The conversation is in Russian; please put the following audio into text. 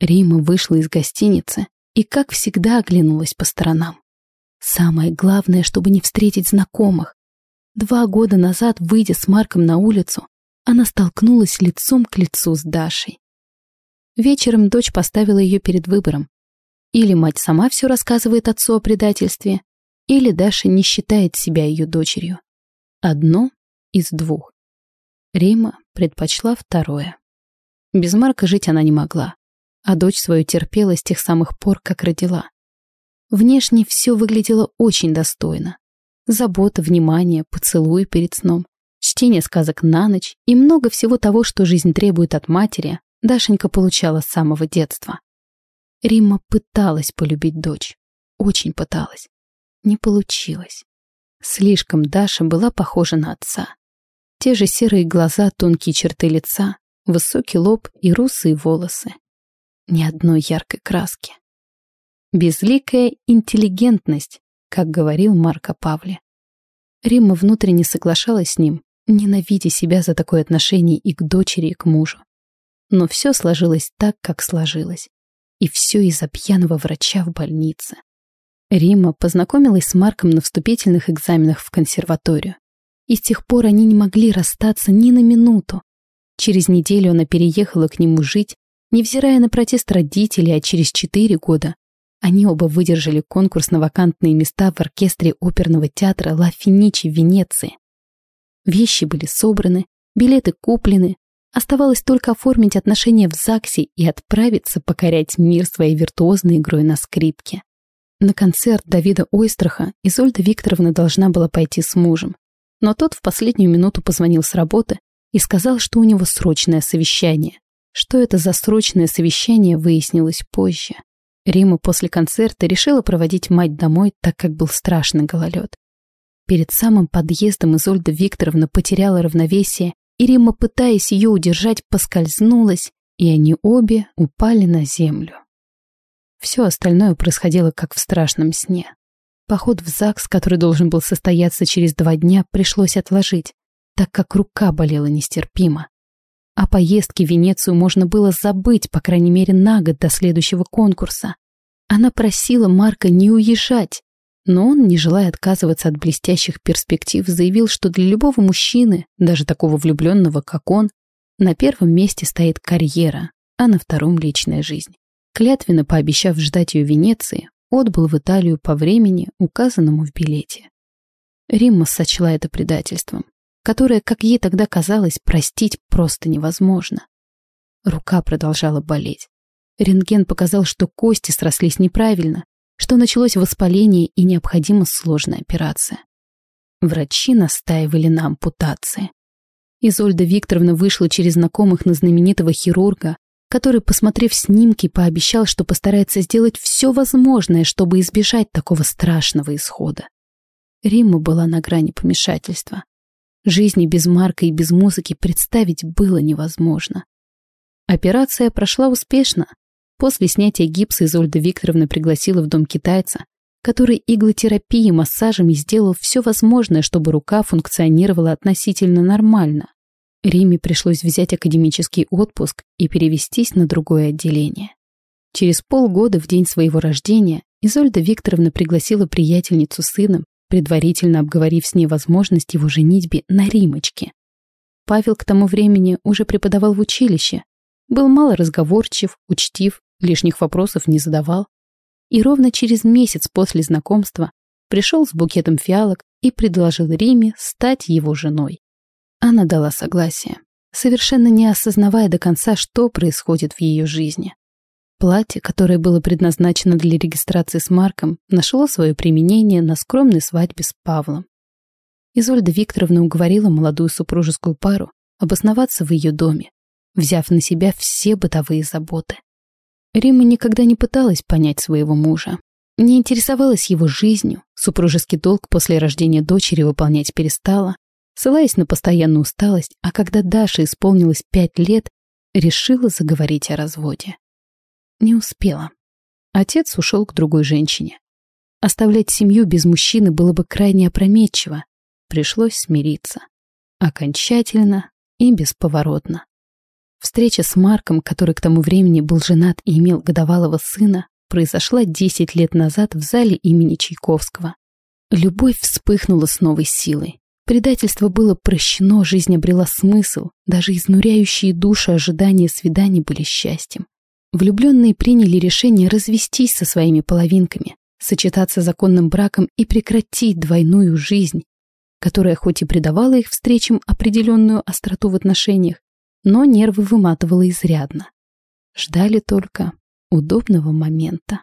Рима вышла из гостиницы и, как всегда, оглянулась по сторонам. Самое главное, чтобы не встретить знакомых. Два года назад, выйдя с Марком на улицу, она столкнулась лицом к лицу с Дашей. Вечером дочь поставила ее перед выбором. Или мать сама все рассказывает отцу о предательстве, или Даша не считает себя ее дочерью. Одно из двух. Рима предпочла второе. Без Марка жить она не могла, а дочь свою терпела с тех самых пор, как родила. Внешне все выглядело очень достойно. Забота, внимание, поцелуй перед сном, чтение сказок на ночь и много всего того, что жизнь требует от матери, Дашенька получала с самого детства. Римма пыталась полюбить дочь. Очень пыталась. Не получилось. Слишком Даша была похожа на отца. Те же серые глаза, тонкие черты лица, высокий лоб и русые волосы. Ни одной яркой краски. Безликая интеллигентность, как говорил Марко Павле. Римма внутренне соглашалась с ним, ненавидя себя за такое отношение и к дочери, и к мужу. Но все сложилось так, как сложилось. И все из-за пьяного врача в больнице. Римма познакомилась с Марком на вступительных экзаменах в консерваторию. И с тех пор они не могли расстаться ни на минуту. Через неделю она переехала к нему жить, невзирая на протест родителей, а через четыре года они оба выдержали конкурс на вакантные места в оркестре оперного театра Ла Финичи в Венеции. Вещи были собраны, билеты куплены, оставалось только оформить отношения в ЗАГСе и отправиться покорять мир своей виртуозной игрой на скрипке. На концерт Давида Ойстраха Изольда Викторовна должна была пойти с мужем, но тот в последнюю минуту позвонил с работы и сказал, что у него срочное совещание. Что это за срочное совещание, выяснилось позже. Рима после концерта решила проводить мать домой, так как был страшный гололед. Перед самым подъездом Изольда Викторовна потеряла равновесие, и Рима, пытаясь ее удержать, поскользнулась, и они обе упали на землю. Все остальное происходило как в страшном сне. Поход в ЗАГС, который должен был состояться через два дня, пришлось отложить, так как рука болела нестерпимо. О поездке в Венецию можно было забыть, по крайней мере, на год до следующего конкурса. Она просила Марка не уезжать, но он, не желая отказываться от блестящих перспектив, заявил, что для любого мужчины, даже такого влюбленного, как он, на первом месте стоит карьера, а на втором — личная жизнь. Клятвенно пообещав ждать ее в Венеции, отбыл в Италию по времени, указанному в билете. Римма сочла это предательством которое, как ей тогда казалось, простить просто невозможно. Рука продолжала болеть. Рентген показал, что кости срослись неправильно, что началось воспаление и необходима сложная операция. Врачи настаивали на ампутации. Изольда Викторовна вышла через знакомых на знаменитого хирурга, который, посмотрев снимки, пообещал, что постарается сделать все возможное, чтобы избежать такого страшного исхода. Римма была на грани помешательства. Жизни без Марка и без музыки представить было невозможно. Операция прошла успешно. После снятия гипса Изольда Викторовна пригласила в дом китайца, который иглотерапией, массажами сделал все возможное, чтобы рука функционировала относительно нормально. Риме пришлось взять академический отпуск и перевестись на другое отделение. Через полгода, в день своего рождения, Изольда Викторовна пригласила приятельницу сына предварительно обговорив с ней возможность его женитьбе на Римочке. Павел к тому времени уже преподавал в училище, был мало разговорчив, учтив, лишних вопросов не задавал. И ровно через месяц после знакомства пришел с букетом фиалок и предложил Риме стать его женой. Она дала согласие, совершенно не осознавая до конца, что происходит в ее жизни. Платье, которое было предназначено для регистрации с Марком, нашло свое применение на скромной свадьбе с Павлом. Изольда Викторовна уговорила молодую супружескую пару обосноваться в ее доме, взяв на себя все бытовые заботы. Рима никогда не пыталась понять своего мужа, не интересовалась его жизнью, супружеский долг после рождения дочери выполнять перестала, ссылаясь на постоянную усталость, а когда Даше исполнилось пять лет, решила заговорить о разводе. Не успела. Отец ушел к другой женщине. Оставлять семью без мужчины было бы крайне опрометчиво. Пришлось смириться. Окончательно и бесповоротно. Встреча с Марком, который к тому времени был женат и имел годовалого сына, произошла 10 лет назад в зале имени Чайковского. Любовь вспыхнула с новой силой. Предательство было прощено, жизнь обрела смысл, даже изнуряющие души ожидания свиданий были счастьем. Влюбленные приняли решение развестись со своими половинками, сочетаться законным браком и прекратить двойную жизнь, которая хоть и придавала их встречам определенную остроту в отношениях, но нервы выматывала изрядно. Ждали только удобного момента.